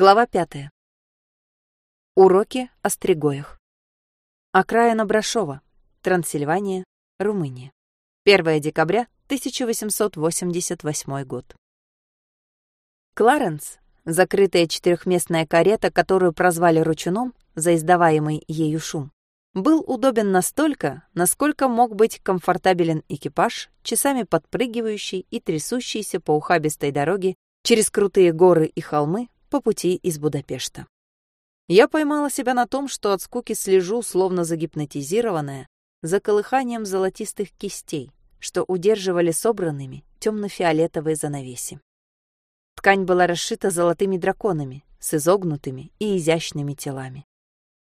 Глава пятая. Уроки о стригоях. Окраина Брашова, Трансильвания, Румыния. 1 декабря 1888 год. Кларенс, закрытая четырехместная карета, которую прозвали «ручуном» за издаваемый ею шум, был удобен настолько, насколько мог быть комфортабелен экипаж, часами подпрыгивающий и трясущийся по ухабистой дороге через крутые горы и холмы по пути из Будапешта. Я поймала себя на том, что от скуки слежу, словно загипнотизированная, за колыханием золотистых кистей, что удерживали собранными темно-фиолетовые занавеси. Ткань была расшита золотыми драконами с изогнутыми и изящными телами.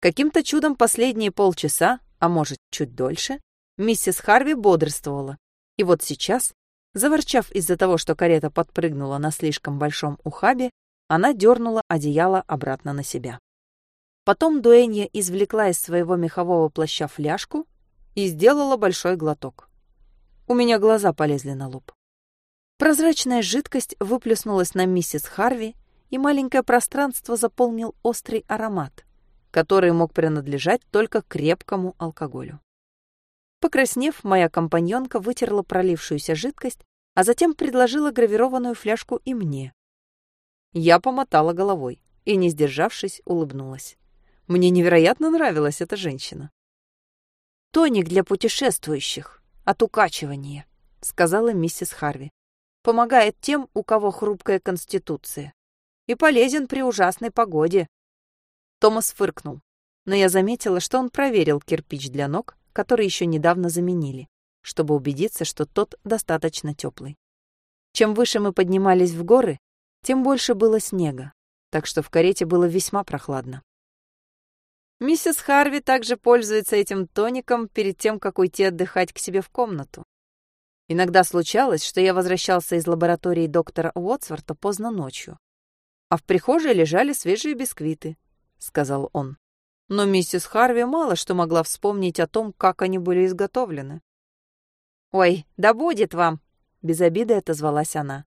Каким-то чудом последние полчаса, а может, чуть дольше, миссис Харви бодрствовала. И вот сейчас, заворчав из-за того, что карета подпрыгнула на слишком большом ухабе, она дернула одеяло обратно на себя. Потом Дуэнья извлекла из своего мехового плаща фляжку и сделала большой глоток. У меня глаза полезли на лоб. Прозрачная жидкость выплеснулась на миссис Харви, и маленькое пространство заполнил острый аромат, который мог принадлежать только крепкому алкоголю. Покраснев, моя компаньонка вытерла пролившуюся жидкость, а затем предложила гравированную фляжку и мне. Я помотала головой и, не сдержавшись, улыбнулась. Мне невероятно нравилась эта женщина. «Тоник для путешествующих, от укачивания», — сказала миссис Харви. «Помогает тем, у кого хрупкая конституция. И полезен при ужасной погоде». Томас фыркнул, но я заметила, что он проверил кирпич для ног, который еще недавно заменили, чтобы убедиться, что тот достаточно теплый. Чем выше мы поднимались в горы, тем больше было снега, так что в карете было весьма прохладно. Миссис Харви также пользуется этим тоником перед тем, как уйти отдыхать к себе в комнату. Иногда случалось, что я возвращался из лаборатории доктора Уотсворта поздно ночью, а в прихожей лежали свежие бисквиты, — сказал он. Но миссис Харви мало что могла вспомнить о том, как они были изготовлены. «Ой, да будет вам!» — без обиды отозвалась она.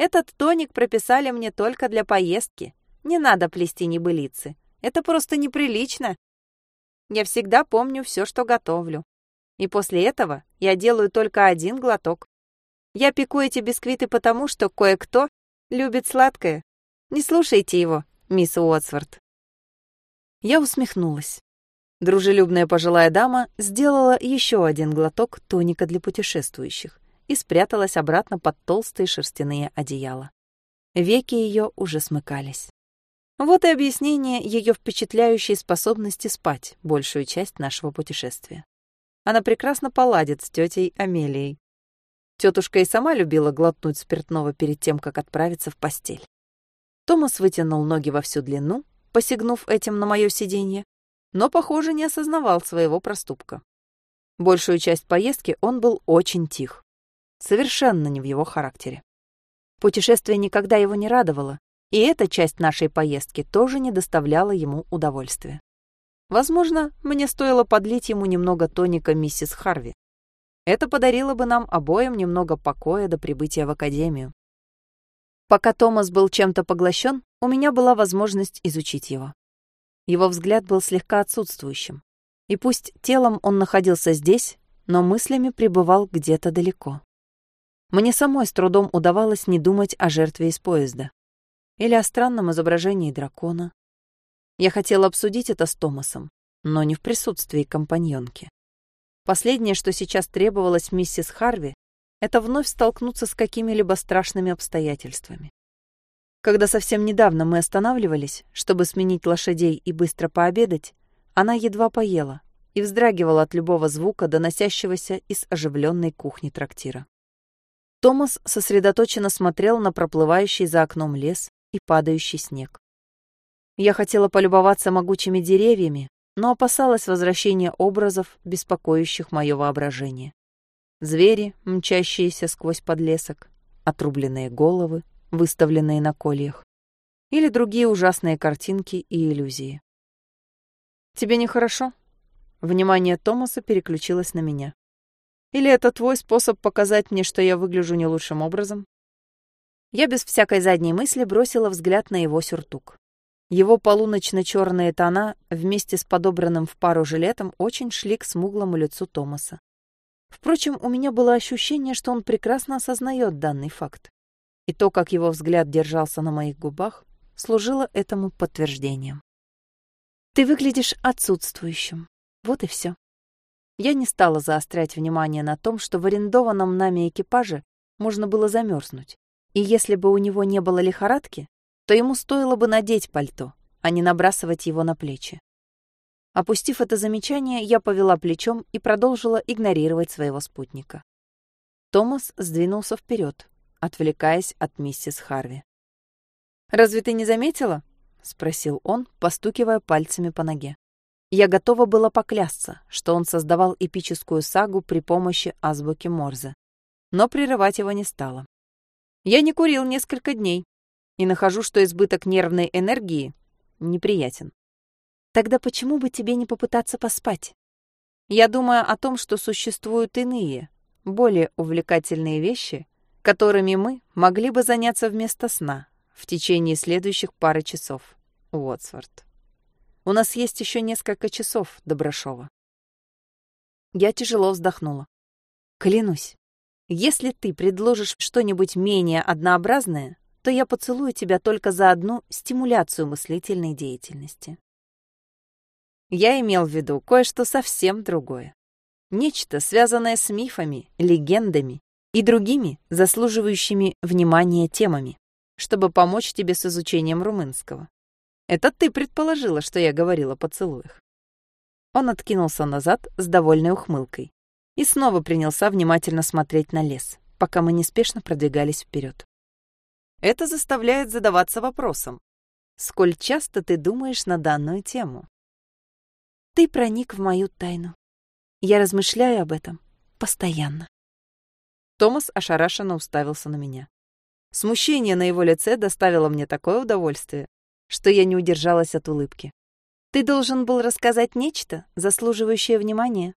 Этот тоник прописали мне только для поездки. Не надо плести небылицы. Это просто неприлично. Я всегда помню все, что готовлю. И после этого я делаю только один глоток. Я пеку эти бисквиты потому, что кое-кто любит сладкое. Не слушайте его, мисс Уотсворт. Я усмехнулась. Дружелюбная пожилая дама сделала еще один глоток тоника для путешествующих и спряталась обратно под толстые шерстяные одеяла. Веки ее уже смыкались. Вот и объяснение ее впечатляющей способности спать большую часть нашего путешествия. Она прекрасно поладит с тетей Амелией. Тетушка и сама любила глотнуть спиртного перед тем, как отправиться в постель. Томас вытянул ноги во всю длину, посягнув этим на мое сиденье, но, похоже, не осознавал своего проступка. Большую часть поездки он был очень тих. Совершенно не в его характере. Путешествие никогда его не радовало, и эта часть нашей поездки тоже не доставляла ему удовольствия. Возможно, мне стоило подлить ему немного тоника миссис Харви. Это подарило бы нам обоим немного покоя до прибытия в академию. Пока Томас был чем-то поглощен, у меня была возможность изучить его. Его взгляд был слегка отсутствующим. И пусть телом он находился здесь, но мыслями пребывал где-то далеко. Мне самой с трудом удавалось не думать о жертве из поезда. Или о странном изображении дракона. Я хотела обсудить это с Томасом, но не в присутствии компаньонки. Последнее, что сейчас требовалось миссис Харви, это вновь столкнуться с какими-либо страшными обстоятельствами. Когда совсем недавно мы останавливались, чтобы сменить лошадей и быстро пообедать, она едва поела и вздрагивала от любого звука, доносящегося из оживленной кухни трактира. Томас сосредоточенно смотрел на проплывающий за окном лес и падающий снег. Я хотела полюбоваться могучими деревьями, но опасалась возвращения образов, беспокоящих мое воображение. Звери, мчащиеся сквозь подлесок, отрубленные головы, выставленные на кольях, или другие ужасные картинки и иллюзии. «Тебе нехорошо?» Внимание Томаса переключилось на меня. Или это твой способ показать мне, что я выгляжу не лучшим образом? Я без всякой задней мысли бросила взгляд на его сюртук. Его полуночно-черные тона вместе с подобранным в пару жилетом очень шли к смуглому лицу Томаса. Впрочем, у меня было ощущение, что он прекрасно осознает данный факт. И то, как его взгляд держался на моих губах, служило этому подтверждением. «Ты выглядишь отсутствующим. Вот и все». Я не стала заострять внимание на том, что в арендованном нами экипаже можно было замерзнуть. И если бы у него не было лихорадки, то ему стоило бы надеть пальто, а не набрасывать его на плечи. Опустив это замечание, я повела плечом и продолжила игнорировать своего спутника. Томас сдвинулся вперед, отвлекаясь от миссис Харви. «Разве ты не заметила?» — спросил он, постукивая пальцами по ноге. Я готова была поклясться, что он создавал эпическую сагу при помощи азбуки Морзе, но прерывать его не стала. Я не курил несколько дней, и нахожу, что избыток нервной энергии неприятен. Тогда почему бы тебе не попытаться поспать? Я думаю о том, что существуют иные, более увлекательные вещи, которыми мы могли бы заняться вместо сна в течение следующих пары часов, Уотсворт. У нас есть еще несколько часов, Доброшова. Я тяжело вздохнула. Клянусь, если ты предложишь что-нибудь менее однообразное, то я поцелую тебя только за одну стимуляцию мыслительной деятельности. Я имел в виду кое-что совсем другое. Нечто, связанное с мифами, легендами и другими, заслуживающими внимания темами, чтобы помочь тебе с изучением румынского. Это ты предположила, что я говорила о поцелуях. Он откинулся назад с довольной ухмылкой и снова принялся внимательно смотреть на лес, пока мы неспешно продвигались вперед. Это заставляет задаваться вопросом. Сколь часто ты думаешь на данную тему? Ты проник в мою тайну. Я размышляю об этом постоянно. Томас ошарашенно уставился на меня. Смущение на его лице доставило мне такое удовольствие, что я не удержалась от улыбки. Ты должен был рассказать нечто, заслуживающее внимания.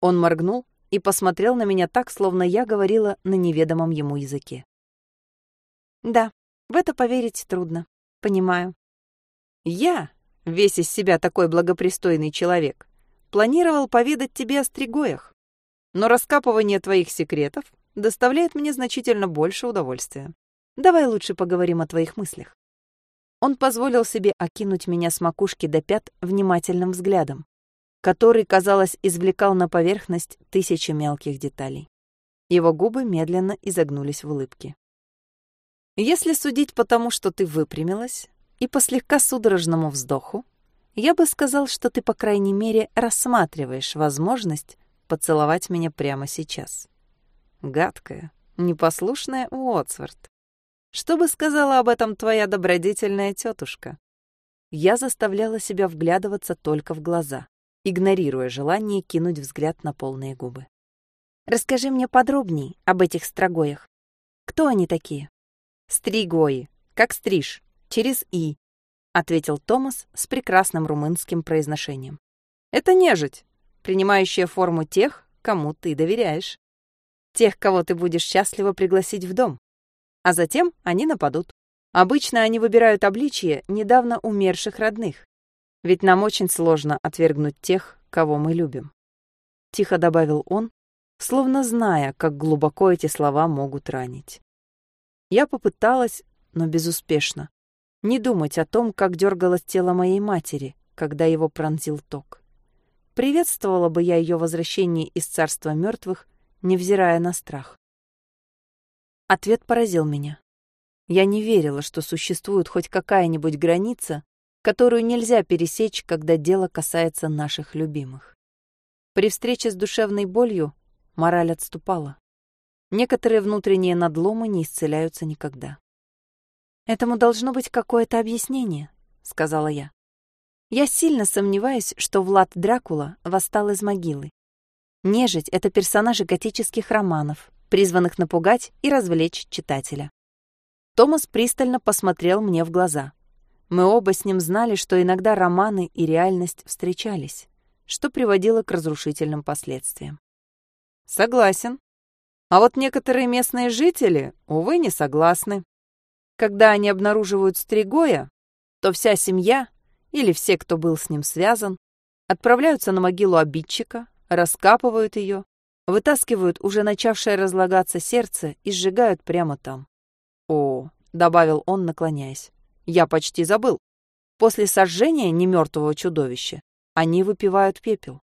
Он моргнул и посмотрел на меня так, словно я говорила на неведомом ему языке. Да, в это поверить трудно. Понимаю. Я, весь из себя такой благопристойный человек, планировал поведать тебе о стригоях. Но раскапывание твоих секретов доставляет мне значительно больше удовольствия. Давай лучше поговорим о твоих мыслях. Он позволил себе окинуть меня с макушки до пят внимательным взглядом, который, казалось, извлекал на поверхность тысячи мелких деталей. Его губы медленно изогнулись в улыбке. Если судить по тому, что ты выпрямилась, и по слегка судорожному вздоху, я бы сказал, что ты, по крайней мере, рассматриваешь возможность поцеловать меня прямо сейчас. Гадкая, непослушная Уотсворт. Что бы сказала об этом твоя добродетельная тетушка? Я заставляла себя вглядываться только в глаза, игнорируя желание кинуть взгляд на полные губы. Расскажи мне подробней об этих строгоях. Кто они такие? «Стригои, как стриж, через «и», — ответил Томас с прекрасным румынским произношением. «Это нежить, принимающая форму тех, кому ты доверяешь. Тех, кого ты будешь счастливо пригласить в дом. А затем они нападут. Обычно они выбирают обличие недавно умерших родных. Ведь нам очень сложно отвергнуть тех, кого мы любим. Тихо добавил он, словно зная, как глубоко эти слова могут ранить. Я попыталась, но безуспешно, не думать о том, как дергалось тело моей матери, когда его пронзил ток. Приветствовала бы я ее возвращение из царства мертвых, невзирая на страх. Ответ поразил меня. Я не верила, что существует хоть какая-нибудь граница, которую нельзя пересечь, когда дело касается наших любимых. При встрече с душевной болью мораль отступала. Некоторые внутренние надломы не исцеляются никогда. «Этому должно быть какое-то объяснение», — сказала я. «Я сильно сомневаюсь, что Влад Дракула восстал из могилы. Нежить — это персонажи готических романов, призванных напугать и развлечь читателя». Томас пристально посмотрел мне в глаза. Мы оба с ним знали, что иногда романы и реальность встречались, что приводило к разрушительным последствиям. «Согласен», а вот некоторые местные жители, увы, не согласны. Когда они обнаруживают стригоя, что вся семья, или все, кто был с ним связан, отправляются на могилу обидчика, раскапывают ее, вытаскивают уже начавшее разлагаться сердце и сжигают прямо там. «О», — добавил он, наклоняясь, — «я почти забыл. После сожжения немертвого чудовища они выпивают пепел.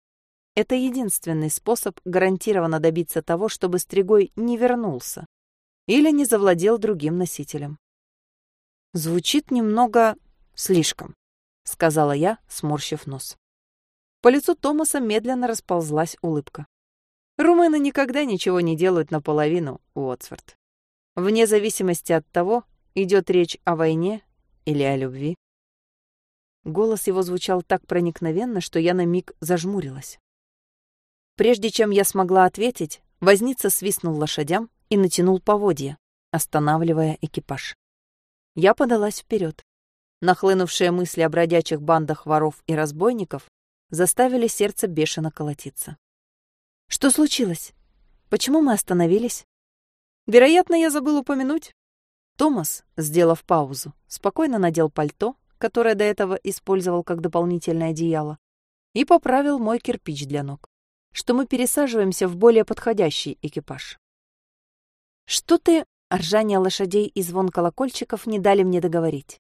Это единственный способ гарантированно добиться того, чтобы Стригой не вернулся или не завладел другим носителем. Звучит немного слишком, сказала я, сморщив нос. По лицу Томаса медленно расползлась улыбка. Румыны никогда ничего не делают наполовину, Уотсворт. Вне зависимости от того, идет речь о войне или о любви. Голос его звучал так проникновенно, что я на миг зажмурилась. Прежде чем я смогла ответить, возница свистнул лошадям и натянул поводья, останавливая экипаж. Я подалась вперед. Нахлынувшие мысли о бродячих бандах воров и разбойников заставили сердце бешено колотиться. «Что случилось? Почему мы остановились?» «Вероятно, я забыл упомянуть». Томас, сделав паузу, спокойно надел пальто, которое до этого использовал как дополнительное одеяло, и поправил мой кирпич для ног, что мы пересаживаемся в более подходящий экипаж. «Что ты...» Ржание лошадей и звон колокольчиков не дали мне договорить.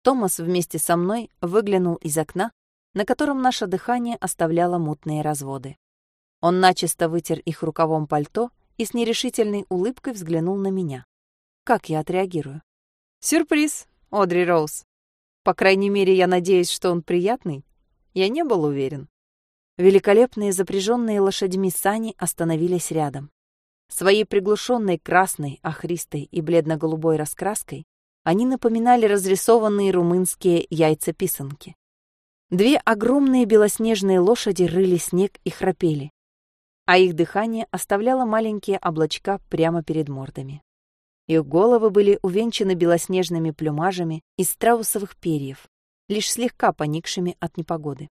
Томас вместе со мной выглянул из окна, на котором наше дыхание оставляло мутные разводы. Он начисто вытер их рукавом пальто и с нерешительной улыбкой взглянул на меня. Как я отреагирую? Сюрприз, Одри Роуз. По крайней мере, я надеюсь, что он приятный. Я не был уверен. Великолепные запряженные лошадьми сани остановились рядом. Своей приглушенной красной, охристой и бледно-голубой раскраской они напоминали разрисованные румынские яйца-писанки. Две огромные белоснежные лошади рыли снег и храпели, а их дыхание оставляло маленькие облачка прямо перед мордами. Их головы были увенчаны белоснежными плюмажами из страусовых перьев, лишь слегка поникшими от непогоды.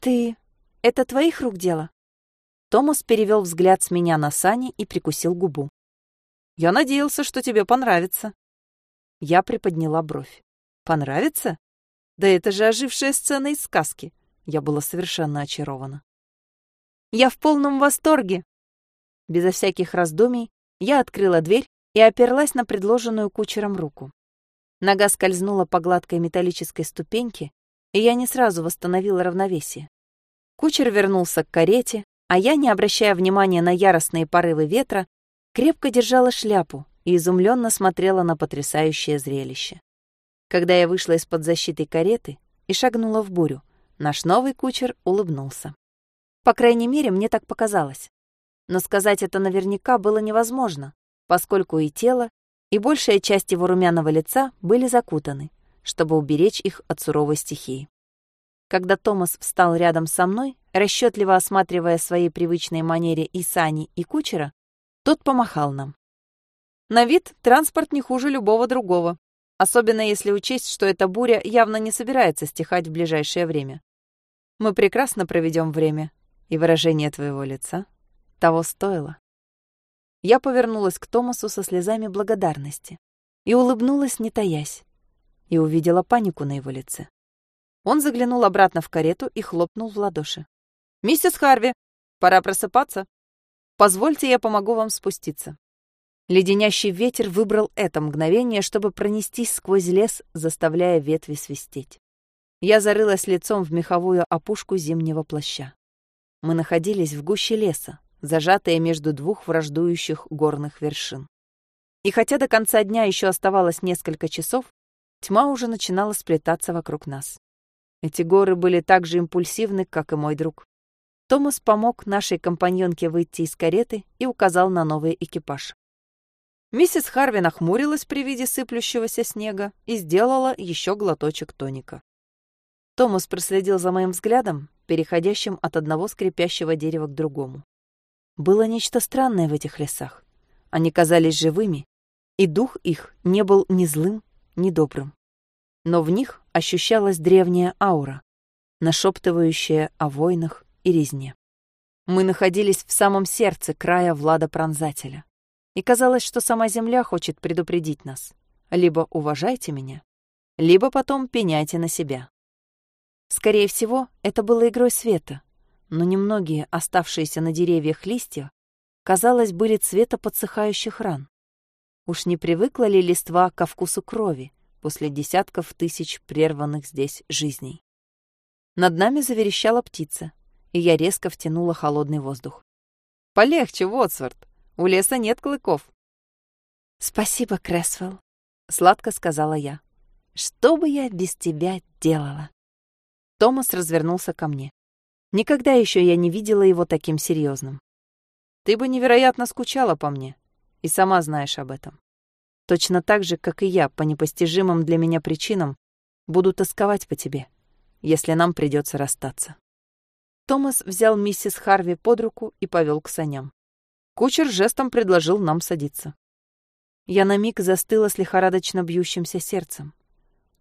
«Ты... это твоих рук дело?» Томас перевел взгляд с меня на Сани и прикусил губу. «Я надеялся, что тебе понравится». Я приподняла бровь. «Понравится? Да это же ожившая сцена из сказки». Я была совершенно очарована. «Я в полном восторге!» Безо всяких раздумий я открыла дверь и оперлась на предложенную кучером руку. Нога скользнула по гладкой металлической ступеньке, и я не сразу восстановила равновесие. Кучер вернулся к карете, а я, не обращая внимания на яростные порывы ветра, крепко держала шляпу и изумленно смотрела на потрясающее зрелище. Когда я вышла из-под защиты кареты и шагнула в бурю, наш новый кучер улыбнулся. По крайней мере, мне так показалось. Но сказать это наверняка было невозможно, поскольку и тело, и большая часть его румяного лица были закутаны, чтобы уберечь их от суровой стихии. Когда Томас встал рядом со мной, расчетливо осматривая своей привычной манере и сани, и кучера, тот помахал нам. На вид транспорт не хуже любого другого, особенно если учесть, что эта буря явно не собирается стихать в ближайшее время. Мы прекрасно проведем время, и выражение твоего лица того стоило. Я повернулась к Томасу со слезами благодарности и улыбнулась, не таясь, и увидела панику на его лице. Он заглянул обратно в карету и хлопнул в ладоши. «Миссис Харви, пора просыпаться. Позвольте, я помогу вам спуститься». Леденящий ветер выбрал это мгновение, чтобы пронестись сквозь лес, заставляя ветви свистеть. Я зарылась лицом в меховую опушку зимнего плаща. Мы находились в гуще леса, зажатые между двух враждующих горных вершин. И хотя до конца дня еще оставалось несколько часов, тьма уже начинала сплетаться вокруг нас. Эти горы были так же импульсивны, как и мой друг. Томас помог нашей компаньонке выйти из кареты и указал на новый экипаж. Миссис Харви нахмурилась при виде сыплющегося снега и сделала еще глоточек тоника. Томас проследил за моим взглядом, переходящим от одного скрипящего дерева к другому. Было нечто странное в этих лесах. Они казались живыми, и дух их не был ни злым, ни добрым но в них ощущалась древняя аура, нашептывающая о войнах и резне. Мы находились в самом сердце края Влада Пронзателя, и казалось, что сама Земля хочет предупредить нас. Либо уважайте меня, либо потом пеняйте на себя. Скорее всего, это было игрой света, но немногие оставшиеся на деревьях листья, казалось, были цвета подсыхающих ран. Уж не привыкла ли листва ко вкусу крови после десятков тысяч прерванных здесь жизней? Над нами заверещала птица, и я резко втянула холодный воздух. «Полегче, Вотсворт, у леса нет клыков». «Спасибо, Кресвелл», — сладко сказала я. «Что бы я без тебя делала?» Томас развернулся ко мне. Никогда еще я не видела его таким серьезным. «Ты бы невероятно скучала по мне, и сама знаешь об этом. Точно так же, как и я, по непостижимым для меня причинам, буду тосковать по тебе, если нам придется расстаться». Томас взял миссис Харви под руку и повел к саням. Кучер жестом предложил нам садиться. Я на миг застыла с лихорадочно бьющимся сердцем.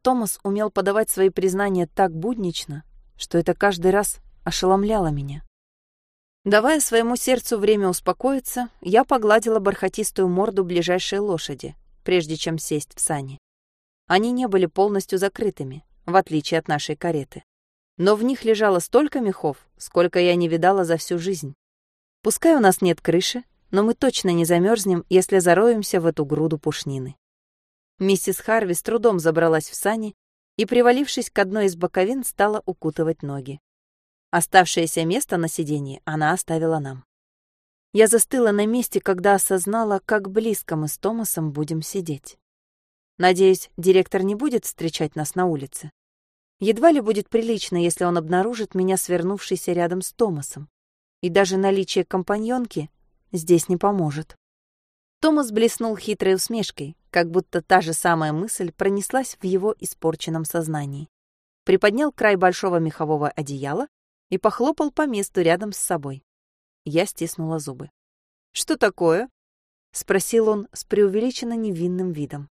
Томас умел подавать свои признания так буднично, что это каждый раз ошеломляло меня. Давая своему сердцу время успокоиться, я погладила бархатистую морду ближайшей лошади, прежде чем сесть в сани. Они не были полностью закрытыми, в отличие от нашей кареты. Но в них лежало столько мехов, сколько я не видала за всю жизнь. Пускай у нас нет крыши, но мы точно не замерзнем, если зароемся в эту груду пушнины. Миссис Харви с трудом забралась в сани и, привалившись к одной из боковин, стала укутывать ноги. Оставшееся место на сиденье она оставила нам. Я застыла на месте, когда осознала, как близко мы с Томасом будем сидеть. Надеюсь, директор не будет встречать нас на улице. Едва ли будет прилично, если он обнаружит меня свернувшейся рядом с Томасом. И даже наличие компаньонки здесь не поможет. Томас блеснул хитрой усмешкой, как будто та же самая мысль пронеслась в его испорченном сознании. Приподнял край большого мехового одеяла и похлопал по месту рядом с собой. Я стиснула зубы. «Что такое?» — спросил он с преувеличенно невинным видом.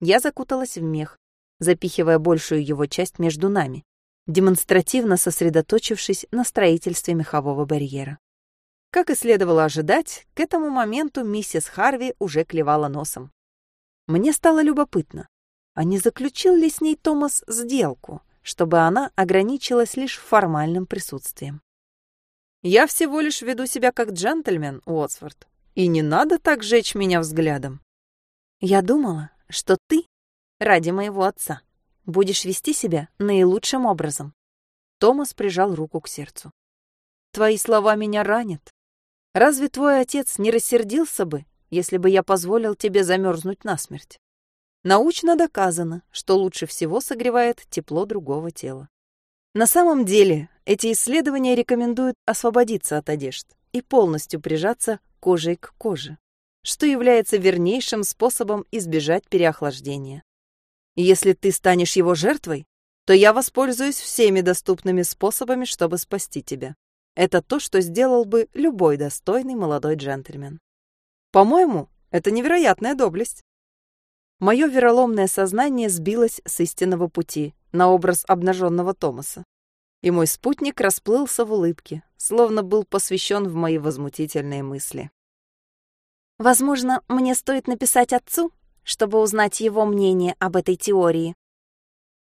Я закуталась в мех, запихивая большую его часть между нами, демонстративно сосредоточившись на строительстве мехового барьера. Как и следовало ожидать, к этому моменту миссис Харви уже клевала носом. Мне стало любопытно, а не заключил ли с ней Томас сделку — чтобы она ограничилась лишь формальным присутствием. «Я всего лишь веду себя как джентльмен, Уотсфорд, и не надо так жечь меня взглядом». «Я думала, что ты, ради моего отца, будешь вести себя наилучшим образом». Томас прижал руку к сердцу. «Твои слова меня ранят. Разве твой отец не рассердился бы, если бы я позволил тебе замерзнуть насмерть?» Научно доказано, что лучше всего согревает тепло другого тела. На самом деле, эти исследования рекомендуют освободиться от одежд и полностью прижаться кожей к коже, что является вернейшим способом избежать переохлаждения. если ты станешь его жертвой, то я воспользуюсь всеми доступными способами, чтобы спасти тебя. Это то, что сделал бы любой достойный молодой джентльмен. По-моему, это невероятная доблесть. Мое вероломное сознание сбилось с истинного пути на образ обнаженного Томаса. И мой спутник расплылся в улыбке, словно был посвящен в мои возмутительные мысли. «Возможно, мне стоит написать отцу, чтобы узнать его мнение об этой теории».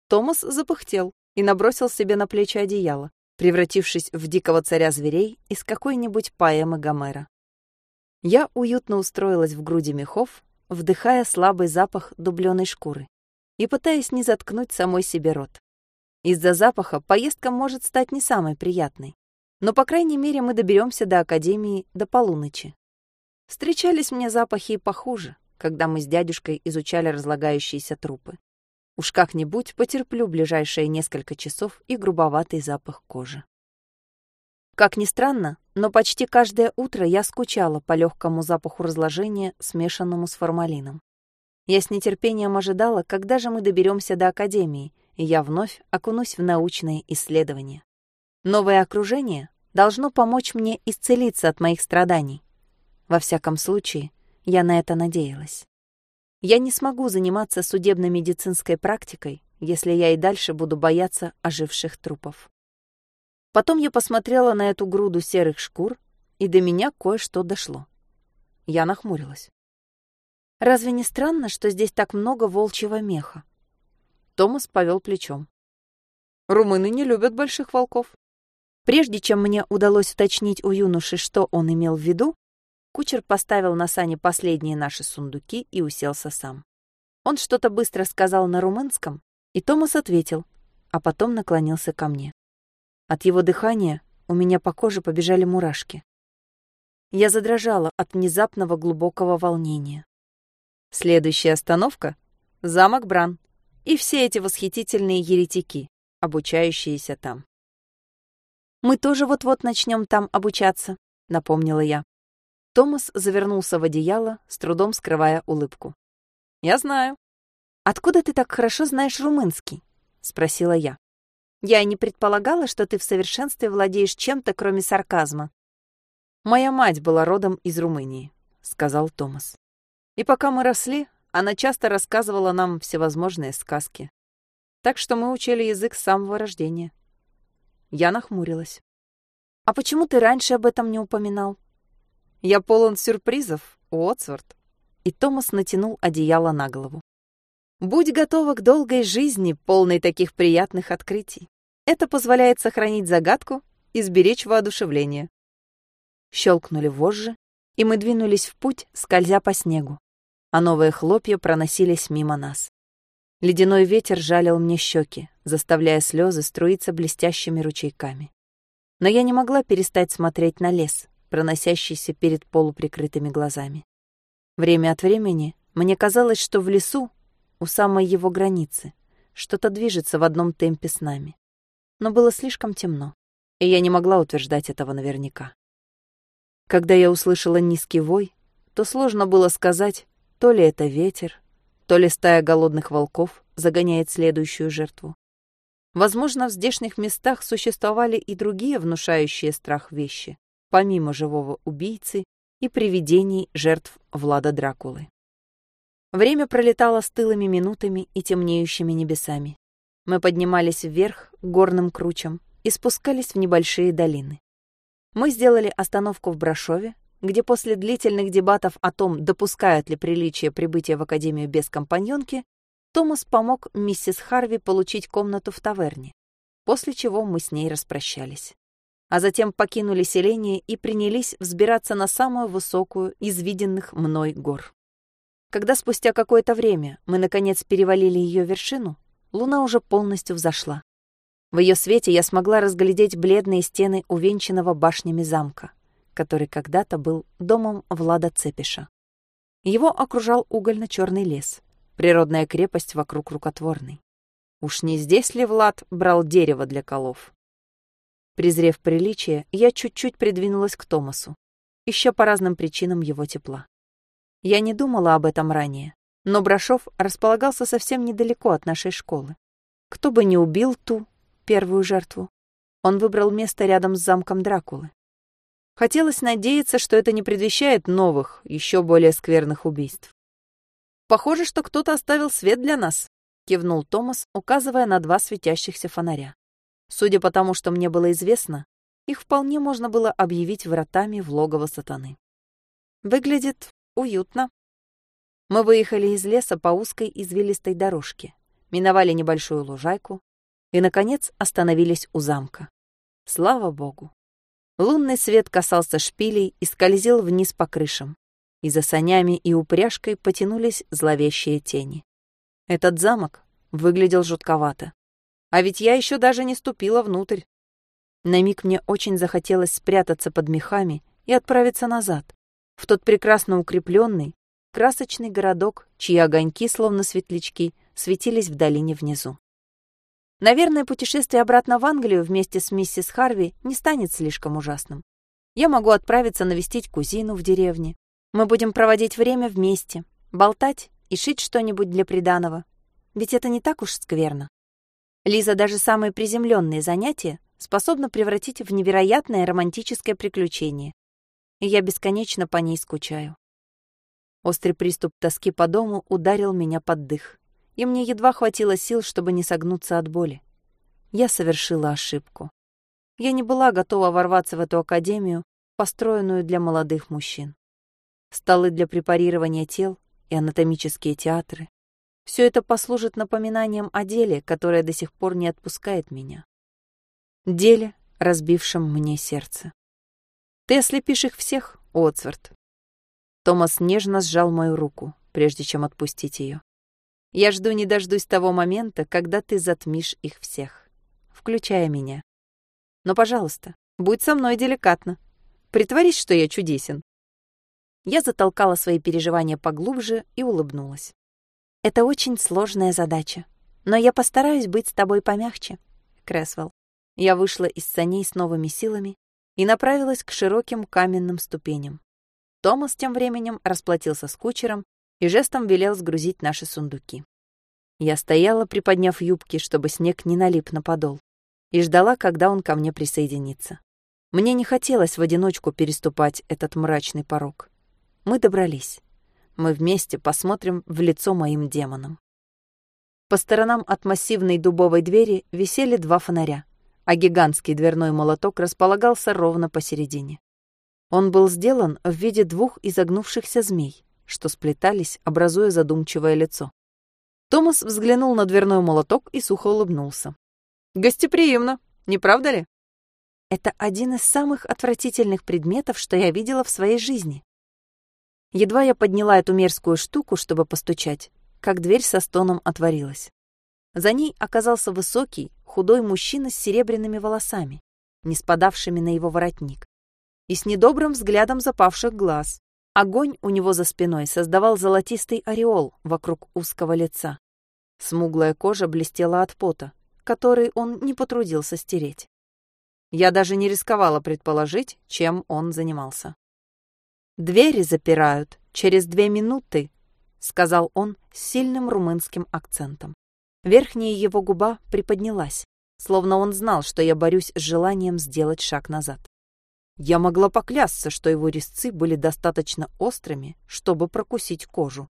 Томас запыхтел и набросил себе на плечи одеяло, превратившись в дикого царя зверей из какой-нибудь поэмы Гомера. Я уютно устроилась в груди мехов, вдыхая слабый запах дубленой шкуры и пытаясь не заткнуть самой себе рот. Из-за запаха поездка может стать не самой приятной, но, по крайней мере, мы доберемся до Академии до полуночи. Встречались мне запахи и похуже, когда мы с дядюшкой изучали разлагающиеся трупы. Уж как-нибудь потерплю ближайшие несколько часов и грубоватый запах кожи. Как ни странно, но почти каждое утро я скучала по легкому запаху разложения, смешанному с формалином. Я с нетерпением ожидала, когда же мы доберемся до Академии, и я вновь окунусь в научные исследования. Новое окружение должно помочь мне исцелиться от моих страданий. Во всяком случае, я на это надеялась. Я не смогу заниматься судебно-медицинской практикой, если я и дальше буду бояться оживших трупов. Потом я посмотрела на эту груду серых шкур, и до меня кое-что дошло. Я нахмурилась. Разве не странно, что здесь так много волчьего меха? Томас повел плечом. Румыны не любят больших волков. Прежде чем мне удалось уточнить у юноши, что он имел в виду, кучер поставил на сани последние наши сундуки и уселся сам. Он что-то быстро сказал на румынском, и Томас ответил, а потом наклонился ко мне. От его дыхания у меня по коже побежали мурашки. Я задрожала от внезапного глубокого волнения. Следующая остановка — замок Бран и все эти восхитительные еретики, обучающиеся там. «Мы тоже вот-вот начнем там обучаться», — напомнила я. Томас завернулся в одеяло, с трудом скрывая улыбку. «Я знаю». «Откуда ты так хорошо знаешь румынский?» — спросила я. «Я и не предполагала, что ты в совершенстве владеешь чем-то, кроме сарказма». «Моя мать была родом из Румынии», — сказал Томас. «И пока мы росли, она часто рассказывала нам всевозможные сказки. Так что мы учили язык с самого рождения. Я нахмурилась. «А почему ты раньше об этом не упоминал?» «Я полон сюрпризов, Уотсворт». И Томас натянул одеяло на голову. «Будь готова к долгой жизни, полной таких приятных открытий. Это позволяет сохранить загадку и сберечь воодушевление». Щелкнули вожжи, и мы двинулись в путь, скользя по снегу, а новые хлопья проносились мимо нас. Ледяной ветер жалил мне щеки, заставляя слезы струиться блестящими ручейками. Но я не могла перестать смотреть на лес, проносящийся перед полуприкрытыми глазами. Время от времени мне казалось, что в лесу, у самой его границы, что-то движется в одном темпе с нами. Но было слишком темно, и я не могла утверждать этого наверняка. Когда я услышала низкий вой, то сложно было сказать, то ли это ветер, то ли стая голодных волков загоняет следующую жертву. Возможно, в здешних местах существовали и другие внушающие страх вещи, помимо живого убийцы и привидений жертв Влада Дракулы. Время пролетало стылыми минутами и темнеющими небесами. Мы поднимались вверх горным кручам и спускались в небольшие долины. Мы сделали остановку в Брашове, где после длительных дебатов о том, допускают ли приличие прибытия в Академию без компаньонки, Томас помог миссис Харви получить комнату в таверне, после чего мы с ней распрощались. А затем покинули селение и принялись взбираться на самую высокую из виденных мной гор. Когда спустя какое-то время мы, наконец, перевалили ее вершину, луна уже полностью взошла. В ее свете я смогла разглядеть бледные стены увенчанного башнями замка, который когда-то был домом Влада Цепиша. Его окружал угольно-черный лес, природная крепость вокруг рукотворной. Уж не здесь ли Влад брал дерево для колов? Презрев приличие, я чуть-чуть придвинулась к Томасу, еще по разным причинам его тепла. Я не думала об этом ранее, но Брашов располагался совсем недалеко от нашей школы. Кто бы не убил ту, первую жертву, он выбрал место рядом с замком Дракулы. Хотелось надеяться, что это не предвещает новых, еще более скверных убийств. «Похоже, что кто-то оставил свет для нас», — кивнул Томас, указывая на два светящихся фонаря. Судя по тому, что мне было известно, их вполне можно было объявить вратами в логово сатаны. Выглядит уютно. Мы выехали из леса по узкой извилистой дорожке, миновали небольшую лужайку и, наконец, остановились у замка. Слава богу. Лунный свет касался шпилей и скользил вниз по крышам. И за санями и упряжкой потянулись зловещие тени. Этот замок выглядел жутковато. А ведь я еще даже не ступила внутрь. На миг мне очень захотелось спрятаться под мехами и отправиться назад, в тот прекрасно укрепленный, красочный городок, чьи огоньки, словно светлячки, светились в долине внизу. Наверное, путешествие обратно в Англию вместе с миссис Харви не станет слишком ужасным. Я могу отправиться навестить кузину в деревне. Мы будем проводить время вместе, болтать и шить что-нибудь для приданого. Ведь это не так уж скверно. Лиза даже самые приземленные занятия способна превратить в невероятное романтическое приключение. И я бесконечно по ней скучаю. Острый приступ тоски по дому ударил меня под дых и мне едва хватило сил, чтобы не согнуться от боли. Я совершила ошибку. Я не была готова ворваться в эту академию, построенную для молодых мужчин. Столы для препарирования тел и анатомические театры, Все это послужит напоминанием о деле, которое до сих пор не отпускает меня. Деле, разбившем мне сердце. Ты ослепишь их всех, Уотсворт. Томас нежно сжал мою руку, прежде чем отпустить ее. Я жду не дождусь того момента, когда ты затмишь их всех, включая меня. Но, пожалуйста, будь со мной деликатно. Притворись, что я чудесен. Я затолкала свои переживания поглубже и улыбнулась. Это очень сложная задача, но я постараюсь быть с тобой помягче, Кресвелл. Я вышла из саней с новыми силами и направилась к широким каменным ступеням. Томас тем временем расплатился с кучером и жестом велел сгрузить наши сундуки. Я стояла, приподняв юбки, чтобы снег не налип на подол, и ждала, когда он ко мне присоединится. Мне не хотелось в одиночку переступать этот мрачный порог. Мы добрались. Мы вместе посмотрим в лицо моим демонам. По сторонам от массивной дубовой двери висели два фонаря а гигантский дверной молоток располагался ровно посередине. Он был сделан в виде двух изогнувшихся змей, что сплетались, образуя задумчивое лицо. Томас взглянул на дверной молоток и сухо улыбнулся. «Гостеприимно, не правда ли?» Это один из самых отвратительных предметов, что я видела в своей жизни. Едва я подняла эту мерзкую штуку, чтобы постучать, как дверь со стоном отворилась. За ней оказался высокий, худой мужчина с серебряными волосами, не спадавшими на его воротник, и с недобрым взглядом запавших глаз. Огонь у него за спиной создавал золотистый ореол вокруг узкого лица. Смуглая кожа блестела от пота, который он не потрудился стереть. Я даже не рисковала предположить, чем он занимался. «Двери запирают через две минуты», — сказал он с сильным румынским акцентом. Верхняя его губа приподнялась, словно он знал, что я борюсь с желанием сделать шаг назад. Я могла поклясться, что его резцы были достаточно острыми, чтобы прокусить кожу.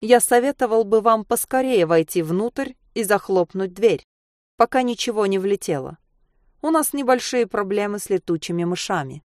Я советовал бы вам поскорее войти внутрь и захлопнуть дверь, пока ничего не влетело. У нас небольшие проблемы с летучими мышами.